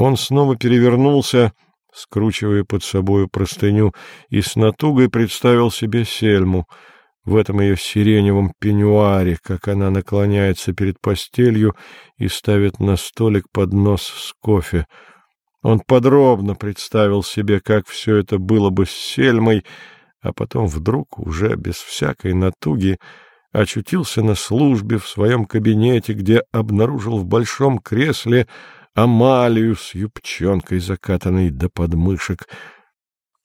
Он снова перевернулся, скручивая под собою простыню, и с натугой представил себе Сельму в этом ее сиреневом пеньюаре, как она наклоняется перед постелью и ставит на столик поднос с кофе. Он подробно представил себе, как все это было бы с Сельмой, а потом вдруг, уже без всякой натуги, очутился на службе в своем кабинете, где обнаружил в большом кресле Амалию с юбчонкой, закатанной до подмышек.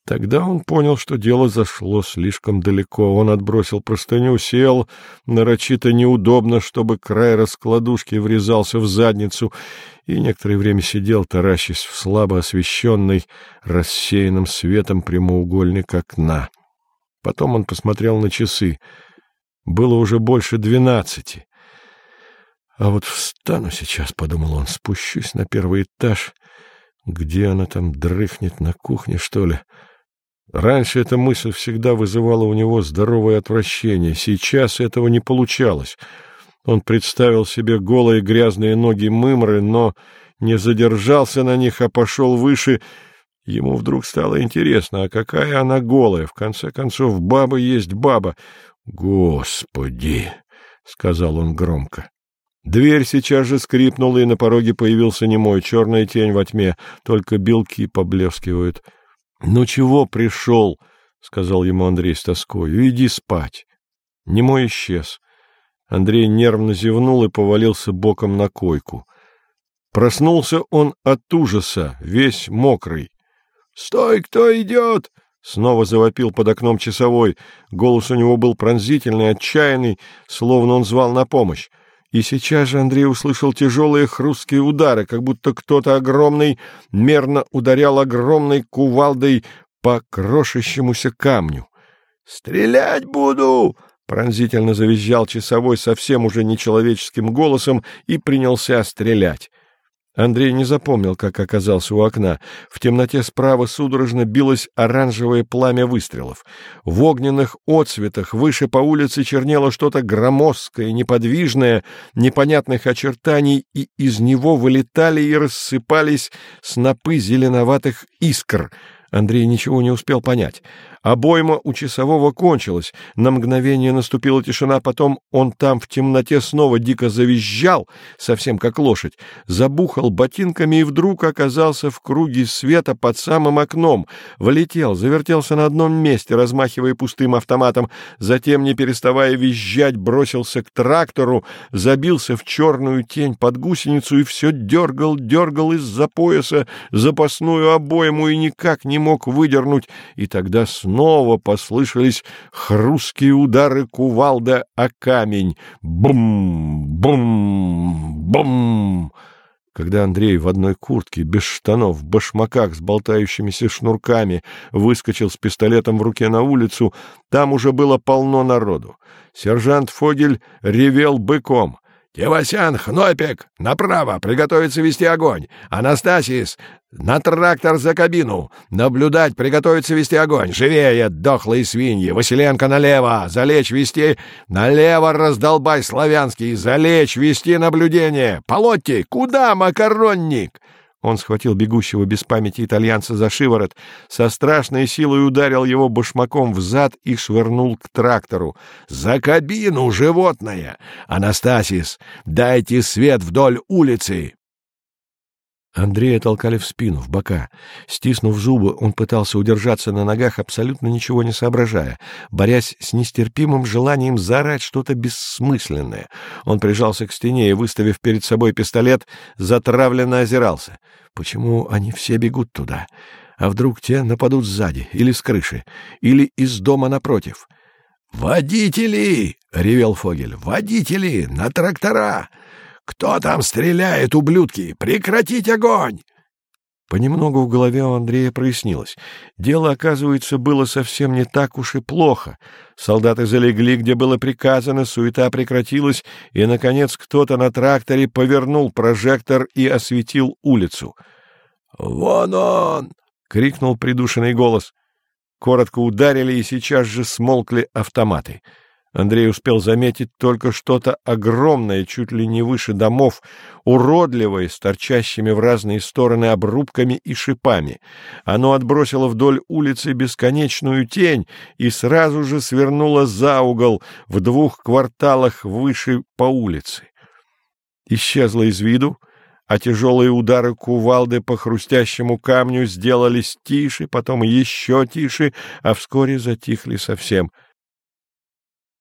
Тогда он понял, что дело зашло слишком далеко. Он отбросил простыню, сел, нарочито неудобно, чтобы край раскладушки врезался в задницу, и некоторое время сидел, таращась в слабо освещенный, рассеянным светом прямоугольник окна. Потом он посмотрел на часы. Было уже больше двенадцати. А вот встану сейчас, — подумал он, — спущусь на первый этаж. Где она там дрыхнет, на кухне, что ли? Раньше эта мысль всегда вызывала у него здоровое отвращение. Сейчас этого не получалось. Он представил себе голые грязные ноги мымры, но не задержался на них, а пошел выше. Ему вдруг стало интересно, а какая она голая? В конце концов, баба есть баба. «Господи!» — сказал он громко. Дверь сейчас же скрипнула, и на пороге появился немой, черная тень во тьме, только белки поблескивают. — Ну чего пришел? — сказал ему Андрей с тоскою. — Иди спать. Немой исчез. Андрей нервно зевнул и повалился боком на койку. Проснулся он от ужаса, весь мокрый. — Стой, кто идет! — снова завопил под окном часовой. Голос у него был пронзительный, отчаянный, словно он звал на помощь. И сейчас же Андрей услышал тяжелые хрусткие удары, как будто кто-то огромный мерно ударял огромной кувалдой по крошащемуся камню. «Стрелять буду!» — пронзительно завизжал часовой совсем уже нечеловеческим голосом и принялся стрелять. Андрей не запомнил, как оказался у окна. В темноте справа судорожно билось оранжевое пламя выстрелов. В огненных отсветах выше по улице чернело что-то громоздкое, неподвижное, непонятных очертаний, и из него вылетали и рассыпались снопы зеленоватых искр — Андрей ничего не успел понять. Обойма у часового кончилась. На мгновение наступила тишина, потом он там в темноте снова дико завизжал, совсем как лошадь, забухал ботинками и вдруг оказался в круге света под самым окном. Влетел, завертелся на одном месте, размахивая пустым автоматом, затем, не переставая визжать, бросился к трактору, забился в черную тень под гусеницу и все дергал, дергал из-за пояса запасную обойму и никак не мог выдернуть, и тогда снова послышались хрусткие удары кувалда о камень. Бум! Бум! Бум! Когда Андрей в одной куртке, без штанов, в башмаках с болтающимися шнурками выскочил с пистолетом в руке на улицу, там уже было полно народу. Сержант Фогель ревел быком. «Тевасян, Хнопик, направо, приготовиться вести огонь! Анастасис, на трактор за кабину! Наблюдать, приготовиться вести огонь! Живее, дохлые свиньи! Василенко налево! Залечь, вести! Налево раздолбай, славянский! Залечь, вести наблюдение! Полотти, куда, макаронник?» Он схватил бегущего без памяти итальянца за шиворот, со страшной силой ударил его башмаком в зад и швырнул к трактору. «За кабину, животное! Анастасис, дайте свет вдоль улицы!» Андрея толкали в спину, в бока. Стиснув зубы, он пытался удержаться на ногах, абсолютно ничего не соображая, борясь с нестерпимым желанием заорать что-то бессмысленное. Он прижался к стене и, выставив перед собой пистолет, затравленно озирался. Почему они все бегут туда? А вдруг те нападут сзади, или с крыши, или из дома напротив? «Водители!» — ревел Фогель. «Водители! На трактора!» «Кто там стреляет, ублюдки? Прекратить огонь!» Понемногу в голове у Андрея прояснилось. Дело, оказывается, было совсем не так уж и плохо. Солдаты залегли, где было приказано, суета прекратилась, и, наконец, кто-то на тракторе повернул прожектор и осветил улицу. «Вон он!» — крикнул придушенный голос. Коротко ударили, и сейчас же смолкли автоматы. Андрей успел заметить только что-то огромное, чуть ли не выше домов, уродливое, с торчащими в разные стороны обрубками и шипами. Оно отбросило вдоль улицы бесконечную тень и сразу же свернуло за угол в двух кварталах выше по улице. Исчезло из виду, а тяжелые удары кувалды по хрустящему камню сделались тише, потом еще тише, а вскоре затихли совсем —